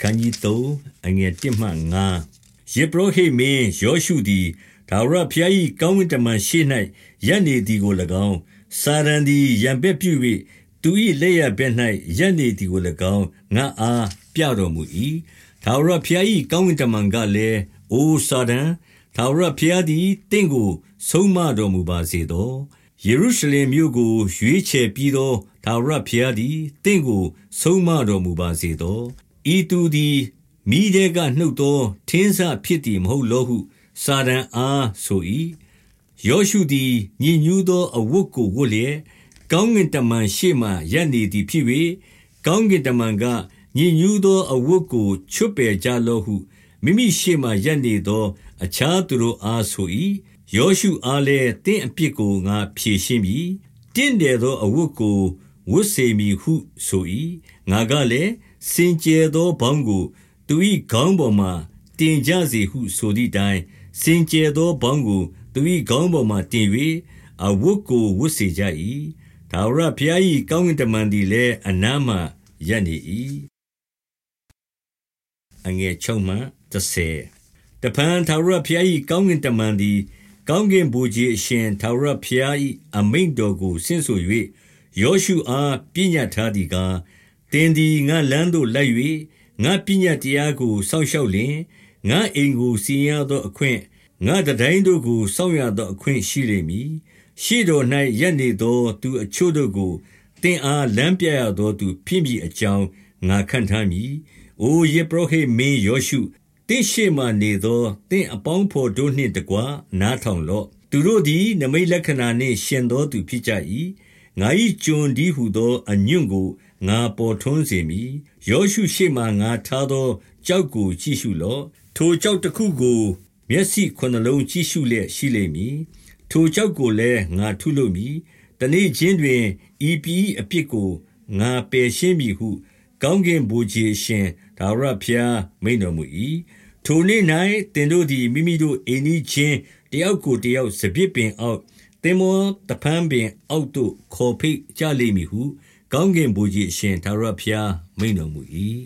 ခန်းကြီး3အငယ်1မှ5ယေဘရဟိမင်းယောရှုသည်ဒါဝရဖျား၏ကောင်းကင်တမန်ရှိ၌ရပ်နေသည်ကို၎င်းစာရန်သည်ရံပက်ပြု၍သူ၏လက်ရဘက်၌ရပ်နေသည်ကို၎င်းငါအားပြတော်မူ၏ဒါဝရဖျား၏ကောင်းကင်တမန်ကလည်းအိုစာဒန်ဒါဝရဖျားသည်တင့်ကို ဆုံးမတော်မူပါစေသောယေရုရှလင်မြို့ကိုရွေးချယ်ပြီးသောထာဝရဘုရားသည်တင့်ကို ဆုံးမတော်မူပါစေသော ဤသူသည်မိတဲ့ကနှုတ်သောထင်းစဖြစ်သည်မဟုတ်လောဟု စာရန်အားဆို၏ယောရှုသည်ညဉ့်ညူးသောအဝတ်ကိုဝတ်လျက်ကောင်းကင်တမန်ရှေ့မှရပ်နေသည်ဖြစ်၍ကောင်းကင်တမန်ကညဉ့်ညူးသောအဝတ်ကိုချွတ်ပယ်ကြလောဟုမိမိရှေ့မှရပ်နေသော အခြားသူတို့အားဆို၏ယောရှုအားလည်းတင့်အပြစ်ကိုငါဖြေရှင်းပြီတင့်တယ်သောအဝတ်ကိုဝတ်စေမည်ဟုဆို၏ငါကလည်း စင်ကြယ်သောဘောင်းကို သူ၏ခေါင်းပေါ်မှတင်ကြစေဟုဆိုသည့်တိုင်စင်ကြယ်သောဘောင်းကို သူ၏ခေါင်းပေါ်မှတင်၍အဝတ်ကိုဝတ်စေကြ၏ဒါဝရဘုရား၏ကောင်းကင်တမန်သည်လည်း အနားမှရပ်နေ၏အငယ်6မှ30တပန်သာရဘုရား၏ကောင်းကင်တမန်သည် ကောင်းကင်ဗိုလ်ခြေအရှင် ထာဝရဘုရား၏အမိန့်တော်ကို ဆင့်ဆို၍ယောရှုအား ပညတ်ထားသည်ကား သင်သည်ငါလမ်းသို့လိုက်၍ငါပညတ်တရားကို စောင့်ရှောက်လျင်ငါအိမ်ကိုစီရင်သောအခွင့်ငါတတိုင်းတို့ကိုစောင့်ရသောအခွင့်ရှိလိမ့်မည်ရှေ့တော်၌ရပ်နေသောသူအချို့တို့ကိုသင်အားလမ်းပြရသောသူဖြစ်မည်အကြောင်းငါခံထားမည်။အိုယေဘရဟိမင်းယောရှုတင့်ရှိမှနေသောတင့်အပေါင်းဖော်တို့နှင့်တကွနားထောင်လော့သူတို့သည်နမိတ်လက္ခဏာနှင့်ရှင်သောသူဖြစ်ကြ၏ ငါ၏ကျွန်ဒီဟုသော အညွန့်ကို ငါပေါ်ထွန်းစေမည် ယောရှုရှိမှငါထားသောကြောက်ကို ကြည့်ရှုလော့ ထိုကြောက်တစ်ခုကို မျက်စိခုနှလုံးကြည့်ရှုလျက် ရှိလိမ့်မည် ထိုကြောက်ကိုလည်း ငါထုလုပ်မည် တနေ့ချင်းတွင် ဤပြည်အပြစ်ကို ငါပယ်ရှင်းမည်ဟု ကောင်းကင်ဘုရားရှင်ဒါဝရဖျားမိန်တော်မူ၏ထိုနေ့၌သင်တို့သည် မိမိတို့အိမ်နီးချင်း တယောက်ကိုတယောက် စပစ်ပင်အောက် သင်္ဘောတဖန်းပင်အောက်သို့ ခေါ်ဖိတ်ကြလိမ့်မည်ဟု ကောင်းကင်ဘုရားရှင်သာရဖျားမိန်တော်မူ၏